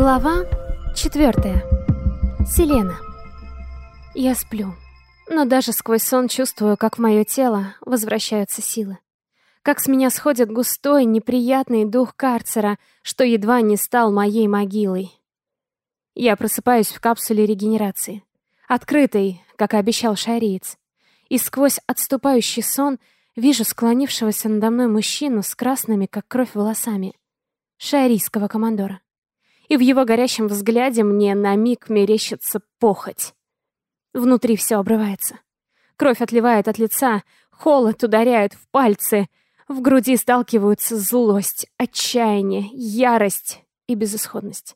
Глава четвертая. Селена. Я сплю, но даже сквозь сон чувствую, как в мое тело возвращаются силы. Как с меня сходит густой, неприятный дух карцера, что едва не стал моей могилой. Я просыпаюсь в капсуле регенерации, открытой, как и обещал шариец, и сквозь отступающий сон вижу склонившегося надо мной мужчину с красными, как кровь, волосами. Шарийского командора и в его горящем взгляде мне на миг мерещится похоть. Внутри все обрывается. Кровь отливает от лица, холод ударяет в пальцы, в груди сталкиваются злость, отчаяние, ярость и безысходность.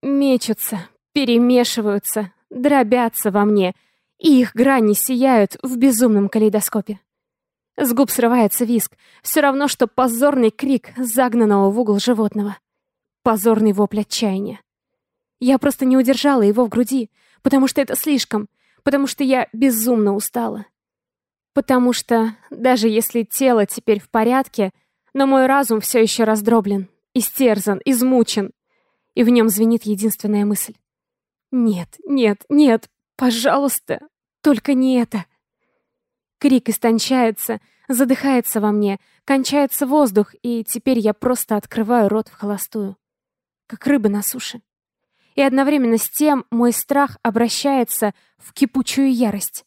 Мечутся, перемешиваются, дробятся во мне, и их грани сияют в безумном калейдоскопе. С губ срывается виск, все равно, что позорный крик загнанного в угол животного. Позорный вопль отчаяния. Я просто не удержала его в груди, потому что это слишком, потому что я безумно устала. Потому что, даже если тело теперь в порядке, но мой разум все еще раздроблен, истерзан, измучен, и в нем звенит единственная мысль. «Нет, нет, нет, пожалуйста, только не это!» Крик истончается, задыхается во мне, кончается воздух, и теперь я просто открываю рот в холостую как рыба на суше. И одновременно с тем мой страх обращается в кипучую ярость.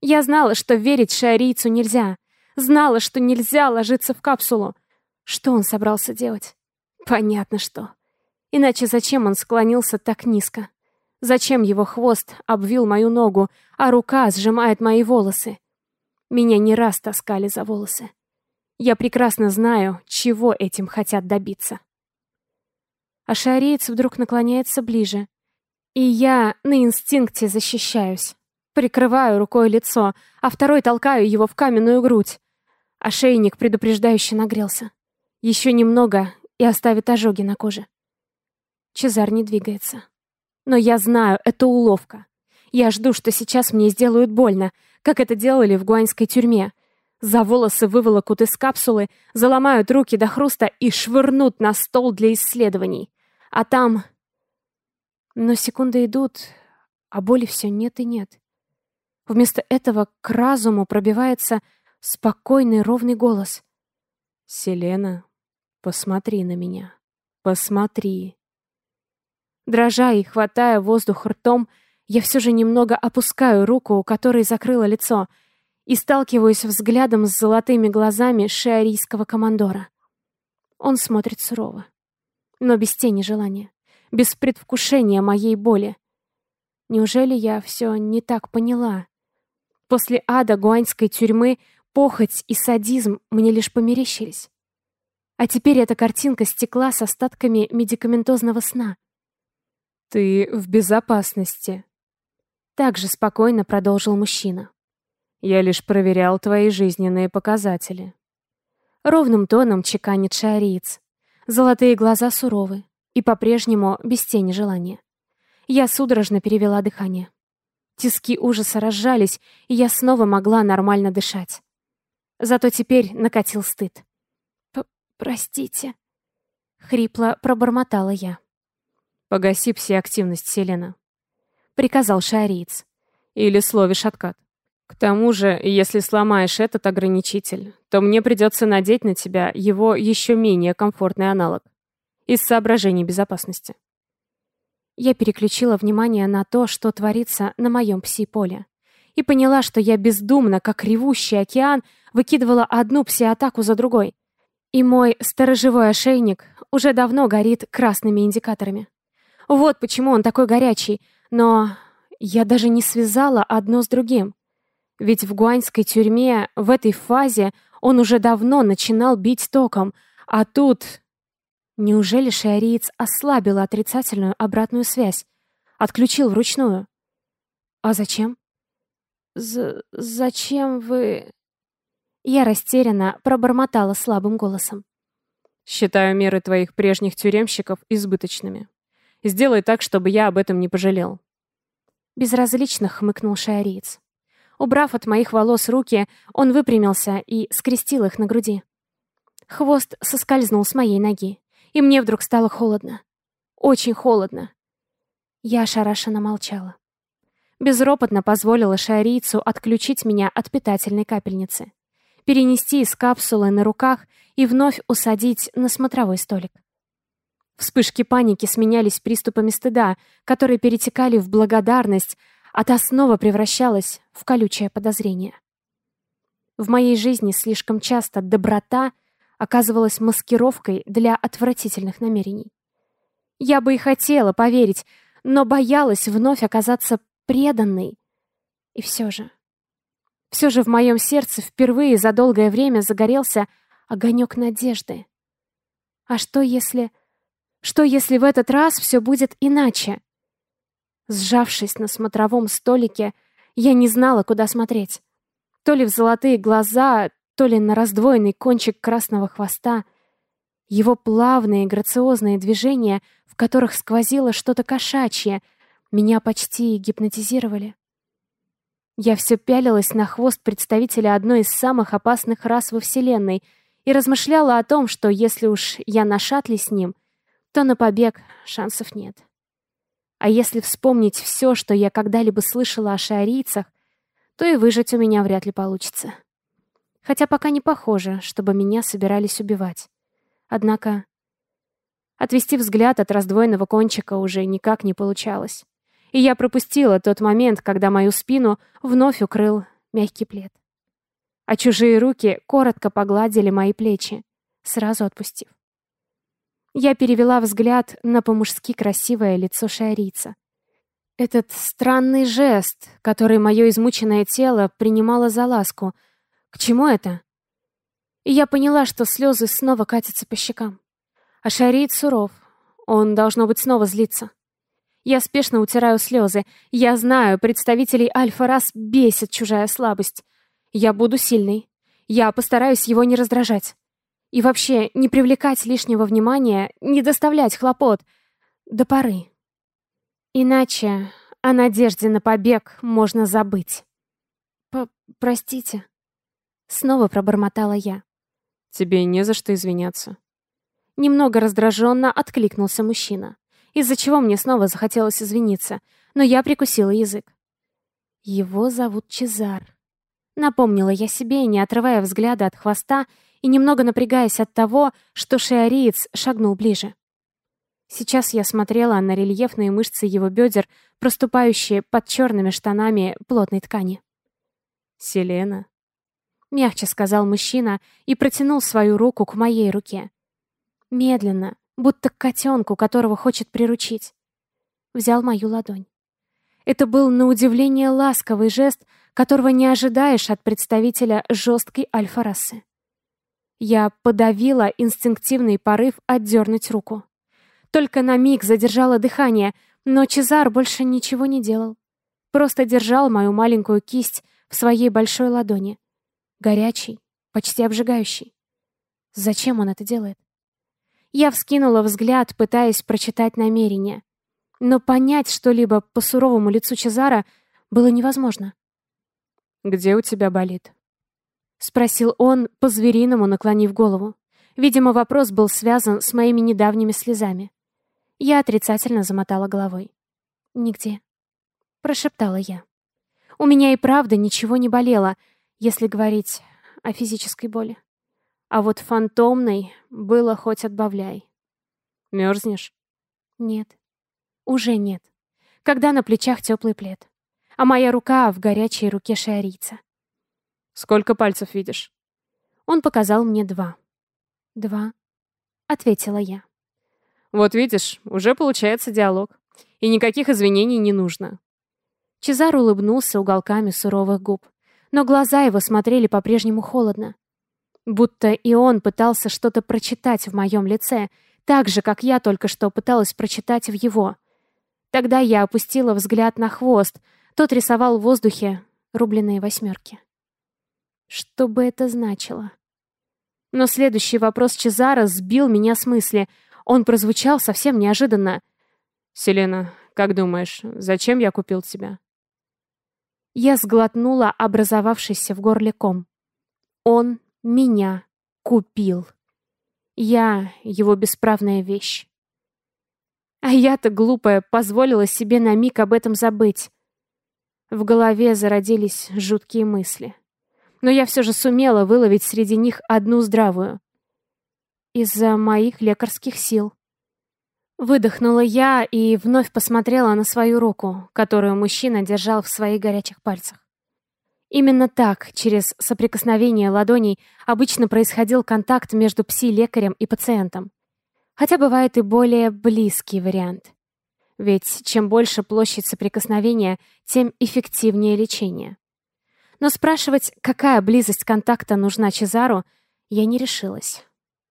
Я знала, что верить шиарийцу нельзя. Знала, что нельзя ложиться в капсулу. Что он собрался делать? Понятно, что. Иначе зачем он склонился так низко? Зачем его хвост обвил мою ногу, а рука сжимает мои волосы? Меня не раз таскали за волосы. Я прекрасно знаю, чего этим хотят добиться а шареец вдруг наклоняется ближе. И я на инстинкте защищаюсь. Прикрываю рукой лицо, а второй толкаю его в каменную грудь. Ошейник предупреждающе нагрелся. Еще немного и оставит ожоги на коже. Чезар не двигается. Но я знаю, это уловка. Я жду, что сейчас мне сделают больно, как это делали в гуаньской тюрьме. За волосы выволокут из капсулы, заломают руки до хруста и швырнут на стол для исследований. А там... Но секунды идут, а боли все нет и нет. Вместо этого к разуму пробивается спокойный ровный голос. «Селена, посмотри на меня. Посмотри». Дрожа и хватая воздух ртом, я все же немного опускаю руку, которой закрыло лицо, и сталкиваюсь взглядом с золотыми глазами шиарийского командора. Он смотрит сурово но без тени желания, без предвкушения моей боли. Неужели я все не так поняла? После ада гуаньской тюрьмы похоть и садизм мне лишь померещились. А теперь эта картинка стекла с остатками медикаментозного сна. «Ты в безопасности», — так же спокойно продолжил мужчина. «Я лишь проверял твои жизненные показатели». Ровным тоном чеканит шариц. Золотые глаза суровы и по-прежнему без тени желания. Я судорожно перевела дыхание. Тиски ужаса разжались, и я снова могла нормально дышать. Зато теперь накатил стыд. «Простите», — хрипло пробормотала я. «Погаси активность, Селена», — приказал шариец. «Или словишь откат. К тому же, если сломаешь этот ограничитель, то мне придется надеть на тебя его еще менее комфортный аналог. Из соображений безопасности. Я переключила внимание на то, что творится на моем пси-поле. И поняла, что я бездумно, как ревущий океан, выкидывала одну пси-атаку за другой. И мой сторожевой ошейник уже давно горит красными индикаторами. Вот почему он такой горячий, но я даже не связала одно с другим. Ведь в гуаньской тюрьме в этой фазе он уже давно начинал бить током, а тут... Неужели шиариец ослабил отрицательную обратную связь? Отключил вручную? А зачем? З зачем вы... Я растерянно пробормотала слабым голосом. Считаю меры твоих прежних тюремщиков избыточными. Сделай так, чтобы я об этом не пожалел. Безразлично хмыкнул шиариец. Убрав от моих волос руки, он выпрямился и скрестил их на груди. Хвост соскользнул с моей ноги, и мне вдруг стало холодно. очень холодно. Я ошарашенно молчала. Безропотно позволила шарийцу отключить меня от питательной капельницы, перенести из капсулы на руках и вновь усадить на смотровой столик. Вспышки паники сменялись приступами стыда, которые перетекали в благодарность, а та снова превращалась в колючее подозрение. В моей жизни слишком часто доброта оказывалась маскировкой для отвратительных намерений. Я бы и хотела поверить, но боялась вновь оказаться преданной. И все же... Все же в моем сердце впервые за долгое время загорелся огонек надежды. А что если... Что если в этот раз все будет иначе? Сжавшись на смотровом столике, я не знала, куда смотреть. То ли в золотые глаза, то ли на раздвоенный кончик красного хвоста. Его плавные, грациозные движения, в которых сквозило что-то кошачье, меня почти гипнотизировали. Я все пялилась на хвост представителя одной из самых опасных рас во Вселенной и размышляла о том, что если уж я на шаттле с ним, то на побег шансов нет. А если вспомнить все, что я когда-либо слышала о шиарийцах, то и выжить у меня вряд ли получится. Хотя пока не похоже, чтобы меня собирались убивать. Однако отвести взгляд от раздвоенного кончика уже никак не получалось. И я пропустила тот момент, когда мою спину вновь укрыл мягкий плед. А чужие руки коротко погладили мои плечи, сразу отпустив. Я перевела взгляд на по-мужски красивое лицо шиарийца. Этот странный жест, который мое измученное тело принимало за ласку. К чему это? И я поняла, что слезы снова катятся по щекам. А Шарит суров. Он, должно быть, снова злится. Я спешно утираю слезы. Я знаю, представителей Альфа-рас бесит чужая слабость. Я буду сильной. Я постараюсь его не раздражать. И вообще, не привлекать лишнего внимания, не доставлять хлопот. До поры. Иначе о надежде на побег можно забыть. П «Простите», — снова пробормотала я. «Тебе не за что извиняться». Немного раздраженно откликнулся мужчина, из-за чего мне снова захотелось извиниться, но я прикусила язык. «Его зовут Чезар», — напомнила я себе, не отрывая взгляда от хвоста и немного напрягаясь от того, что шиариец шагнул ближе. Сейчас я смотрела на рельефные мышцы его бедер, проступающие под черными штанами плотной ткани. «Селена», — мягче сказал мужчина и протянул свою руку к моей руке. Медленно, будто к котенку, которого хочет приручить. Взял мою ладонь. Это был на удивление ласковый жест, которого не ожидаешь от представителя жесткой альфа-расы. Я подавила инстинктивный порыв отдернуть руку. Только на миг задержала дыхание, но Чезар больше ничего не делал. Просто держал мою маленькую кисть в своей большой ладони. Горячий, почти обжигающий. Зачем он это делает? Я вскинула взгляд, пытаясь прочитать намерение. Но понять что-либо по суровому лицу Чезара было невозможно. «Где у тебя болит?» — спросил он, по-звериному наклонив голову. Видимо, вопрос был связан с моими недавними слезами. Я отрицательно замотала головой. «Нигде», — прошептала я. «У меня и правда ничего не болело, если говорить о физической боли. А вот фантомной было хоть отбавляй». «Мерзнешь?» «Нет. Уже нет. Когда на плечах теплый плед. А моя рука в горячей руке шиарийца. «Сколько пальцев видишь?» Он показал мне два. «Два», — ответила я. Вот видишь, уже получается диалог. И никаких извинений не нужно. Чезар улыбнулся уголками суровых губ, но глаза его смотрели по-прежнему холодно. Будто и он пытался что-то прочитать в моем лице, так же, как я только что пыталась прочитать в его. Тогда я опустила взгляд на хвост, тот рисовал в воздухе рубленые восьмерки. Что бы это значило? Но следующий вопрос Чезара сбил меня с мысли — он прозвучал совсем неожиданно. «Селена, как думаешь, зачем я купил тебя?» Я сглотнула образовавшийся в горле ком. Он меня купил. Я его бесправная вещь. А я-то, глупая, позволила себе на миг об этом забыть. В голове зародились жуткие мысли. Но я все же сумела выловить среди них одну здравую. Из-за моих лекарских сил. Выдохнула я и вновь посмотрела на свою руку, которую мужчина держал в своих горячих пальцах. Именно так, через соприкосновение ладоней, обычно происходил контакт между пси-лекарем и пациентом. Хотя бывает и более близкий вариант. Ведь чем больше площадь соприкосновения, тем эффективнее лечение. Но спрашивать, какая близость контакта нужна Чезару, я не решилась.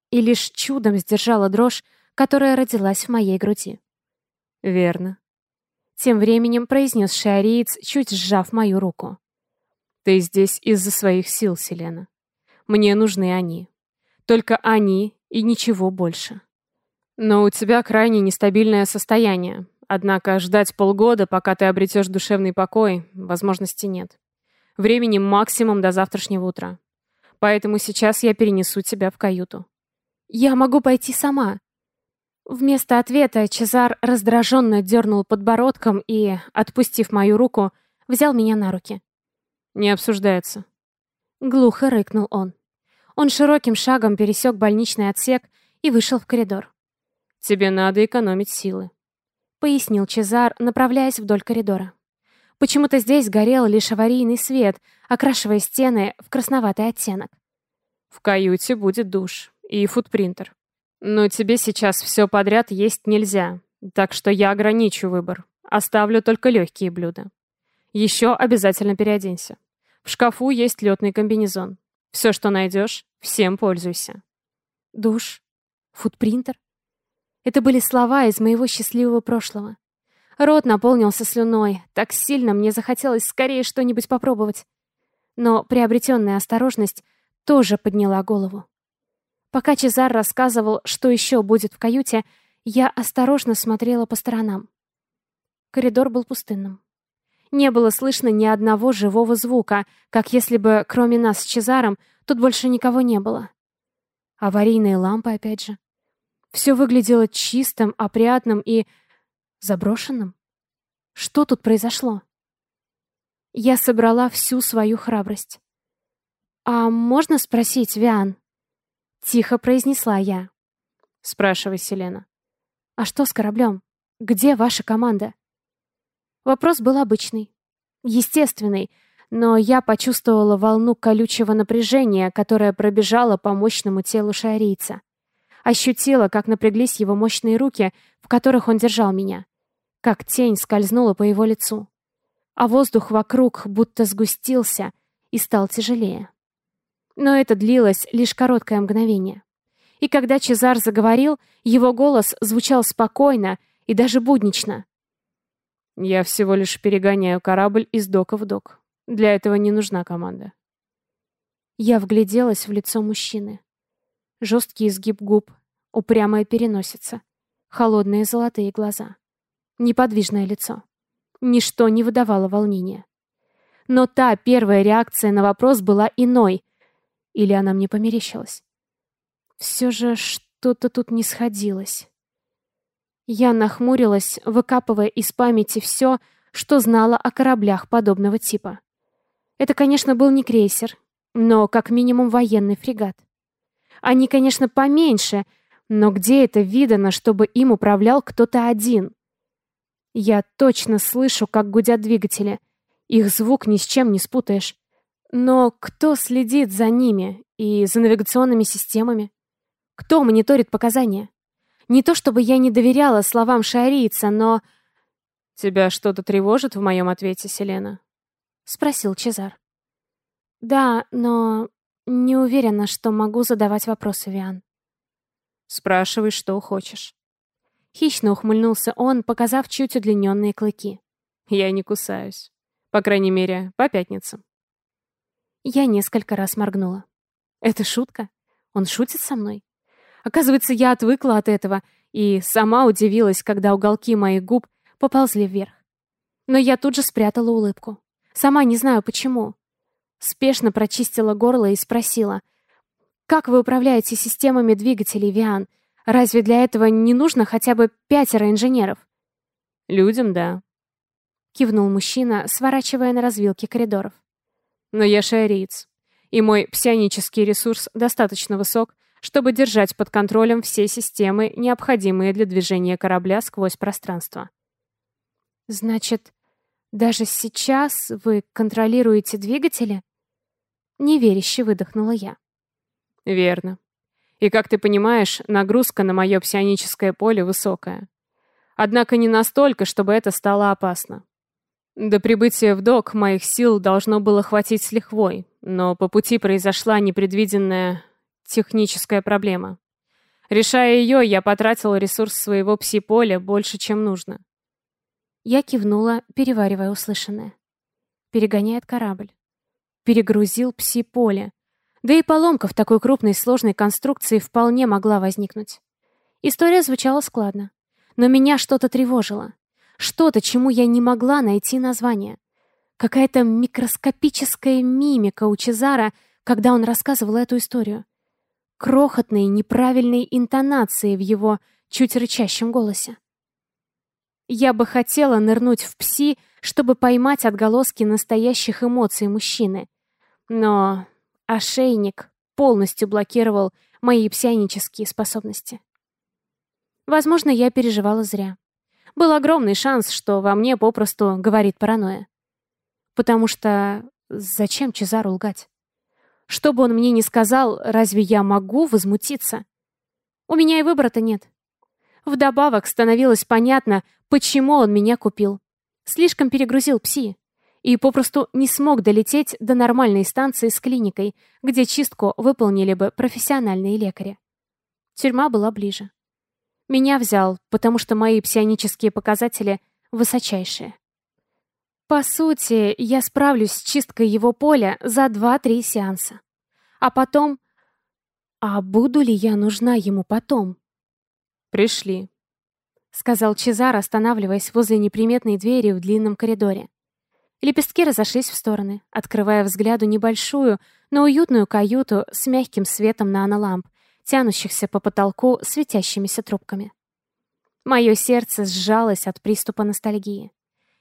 И лишь чудом сдержала дрожь, которая родилась в моей груди. «Верно», — тем временем произнес шиариец, чуть сжав мою руку. «Ты здесь из-за своих сил, Селена. Мне нужны они. Только они и ничего больше. Но у тебя крайне нестабильное состояние, однако ждать полгода, пока ты обретешь душевный покой, возможности нет. Времени максимум до завтрашнего утра. Поэтому сейчас я перенесу тебя в каюту. Я могу пойти сама. Вместо ответа Чезар раздраженно дернул подбородком и, отпустив мою руку, взял меня на руки. «Не обсуждается». Глухо рыкнул он. Он широким шагом пересек больничный отсек и вышел в коридор. «Тебе надо экономить силы», — пояснил Чезар, направляясь вдоль коридора. Почему-то здесь горел лишь аварийный свет, окрашивая стены в красноватый оттенок. «В каюте будет душ и футпринтер. Но тебе сейчас все подряд есть нельзя, так что я ограничу выбор. Оставлю только легкие блюда. Еще обязательно переоденься. В шкафу есть летный комбинезон. Все, что найдешь, всем пользуйся». «Душ? Футпринтер?» Это были слова из моего счастливого прошлого. Рот наполнился слюной. Так сильно мне захотелось скорее что-нибудь попробовать. Но приобретенная осторожность тоже подняла голову. Пока Чезар рассказывал, что еще будет в каюте, я осторожно смотрела по сторонам. Коридор был пустынным. Не было слышно ни одного живого звука, как если бы, кроме нас с Чезаром, тут больше никого не было. Аварийные лампы, опять же. Все выглядело чистым, опрятным и Заброшенным? Что тут произошло? Я собрала всю свою храбрость. «А можно спросить, Виан?» Тихо произнесла я. «Спрашивай, Селена». «А что с кораблем? Где ваша команда?» Вопрос был обычный, естественный, но я почувствовала волну колючего напряжения, которая пробежала по мощному телу шарийца. Ощутила, как напряглись его мощные руки, в которых он держал меня как тень скользнула по его лицу. А воздух вокруг будто сгустился и стал тяжелее. Но это длилось лишь короткое мгновение. И когда Чезар заговорил, его голос звучал спокойно и даже буднично. «Я всего лишь перегоняю корабль из дока в док. Для этого не нужна команда». Я вгляделась в лицо мужчины. Жесткий изгиб губ, упрямая переносица, холодные золотые глаза неподвижное лицо. Ничто не выдавало волнения. Но та первая реакция на вопрос была иной. Или она мне померещилась? Все же что-то тут не сходилось. Я нахмурилась, выкапывая из памяти все, что знала о кораблях подобного типа. Это, конечно, был не крейсер, но как минимум военный фрегат. Они, конечно, поменьше, но где это видано, чтобы им управлял кто-то один? Я точно слышу, как гудят двигатели. Их звук ни с чем не спутаешь. Но кто следит за ними и за навигационными системами? Кто мониторит показания? Не то чтобы я не доверяла словам шарийца, но... «Тебя что-то тревожит в моем ответе, Селена?» — спросил Чезар. «Да, но не уверена, что могу задавать вопросы, Виан». «Спрашивай, что хочешь». Хищно ухмыльнулся он, показав чуть удлиненные клыки. «Я не кусаюсь. По крайней мере, по пятницам». Я несколько раз моргнула. «Это шутка? Он шутит со мной?» Оказывается, я отвыкла от этого и сама удивилась, когда уголки моих губ поползли вверх. Но я тут же спрятала улыбку. Сама не знаю почему. Спешно прочистила горло и спросила. «Как вы управляете системами двигателей, Виан? Разве для этого не нужно хотя бы пятеро инженеров? Людям, да. Кивнул мужчина, сворачивая на развилке коридоров. Но я шариец, и мой псионический ресурс достаточно высок, чтобы держать под контролем все системы, необходимые для движения корабля сквозь пространство. Значит, даже сейчас вы контролируете двигатели? Неверяще выдохнула я. Верно. И, как ты понимаешь, нагрузка на мое псионическое поле высокая. Однако не настолько, чтобы это стало опасно. До прибытия в док моих сил должно было хватить с лихвой, но по пути произошла непредвиденная техническая проблема. Решая ее, я потратил ресурс своего пси-поля больше, чем нужно. Я кивнула, переваривая услышанное. Перегоняет корабль. Перегрузил пси-поле. Да и поломка в такой крупной сложной конструкции вполне могла возникнуть. История звучала складно. Но меня что-то тревожило. Что-то, чему я не могла найти название. Какая-то микроскопическая мимика у Чезара, когда он рассказывал эту историю. Крохотные неправильные интонации в его чуть рычащем голосе. Я бы хотела нырнуть в пси, чтобы поймать отголоски настоящих эмоций мужчины. Но ошейник полностью блокировал мои псионические способности. Возможно, я переживала зря. Был огромный шанс, что во мне попросту говорит паранойя. Потому что зачем Чезару лгать? Что бы он мне ни сказал, разве я могу возмутиться? У меня и выбора-то нет. Вдобавок становилось понятно, почему он меня купил. Слишком перегрузил пси. И попросту не смог долететь до нормальной станции с клиникой, где чистку выполнили бы профессиональные лекари. Тюрьма была ближе. Меня взял, потому что мои псионические показатели высочайшие. По сути, я справлюсь с чисткой его поля за 2-3 сеанса. А потом... А буду ли я нужна ему потом? «Пришли», — сказал Чезар, останавливаясь возле неприметной двери в длинном коридоре. Лепестки разошлись в стороны, открывая взгляду небольшую, но уютную каюту с мягким светом наноламп, тянущихся по потолку светящимися трубками. Мое сердце сжалось от приступа ностальгии.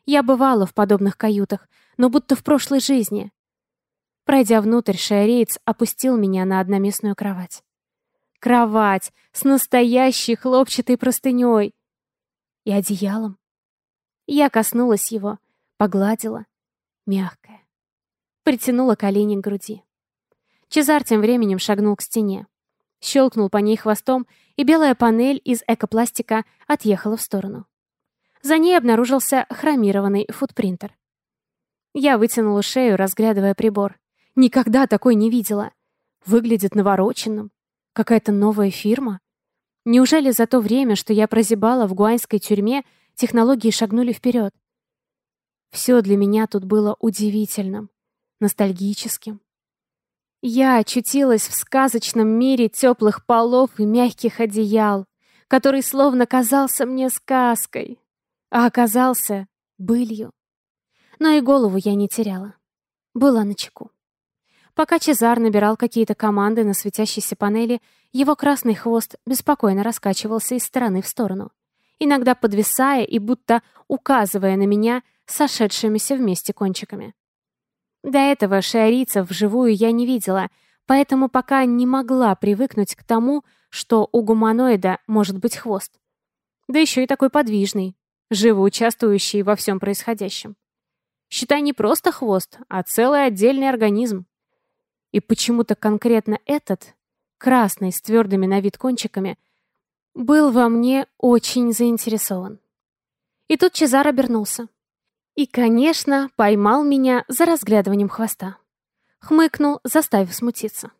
Я бывала в подобных каютах, но будто в прошлой жизни. Пройдя внутрь, шариец опустил меня на одноместную кровать. Кровать с настоящей хлопчатой простыней и одеялом. Я коснулась его, погладила, мягкая. Притянула колени к груди. Чезар тем временем шагнул к стене щелкнул по ней хвостом, и белая панель из экопластика отъехала в сторону. За ней обнаружился хромированный футпринтер. Я вытянула шею, разглядывая прибор. Никогда такой не видела. Выглядит навороченным. Какая-то новая фирма. Неужели за то время, что я прозябала в гуаньской тюрьме, технологии шагнули вперед? Все для меня тут было удивительным, ностальгическим. Я очутилась в сказочном мире теплых полов и мягких одеял, который словно казался мне сказкой, а оказался былью. Но и голову я не теряла. Была начеку. Пока Чезар набирал какие-то команды на светящейся панели, его красный хвост беспокойно раскачивался из стороны в сторону, иногда подвисая и будто указывая на меня сошедшимися вместе кончиками. До этого шиарийцев вживую я не видела, поэтому пока не могла привыкнуть к тому, что у гуманоида может быть хвост. Да еще и такой подвижный, живо участвующий во всем происходящем. Считай, не просто хвост, а целый отдельный организм. И почему-то конкретно этот, красный, с твердыми на вид кончиками, был во мне очень заинтересован. И тут Чезар обернулся. И, конечно, поймал меня за разглядыванием хвоста. Хмыкнул, заставив смутиться.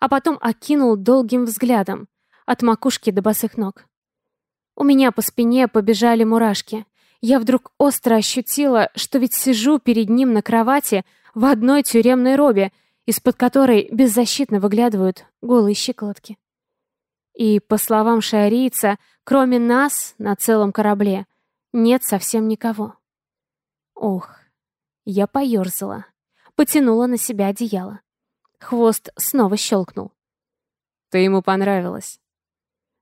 А потом окинул долгим взглядом, от макушки до босых ног. У меня по спине побежали мурашки. Я вдруг остро ощутила, что ведь сижу перед ним на кровати в одной тюремной робе, из-под которой беззащитно выглядывают голые щиколотки. И, по словам шиарийца, кроме нас на целом корабле нет совсем никого. Ох, я поёрзала, потянула на себя одеяло. Хвост снова щелкнул. «Ты ему понравилась»,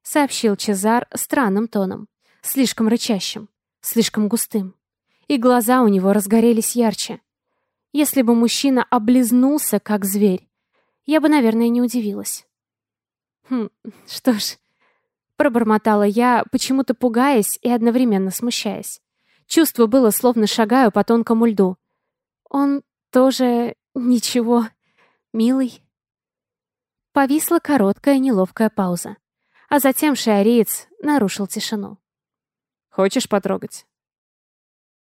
сообщил Чезар странным тоном, слишком рычащим, слишком густым. И глаза у него разгорелись ярче. Если бы мужчина облизнулся, как зверь, я бы, наверное, не удивилась. Хм, что ж, пробормотала я, почему-то пугаясь и одновременно смущаясь. Чувство было, словно шагаю по тонкому льду. Он тоже ничего, милый. Повисла короткая неловкая пауза. А затем шиариец нарушил тишину. «Хочешь потрогать?»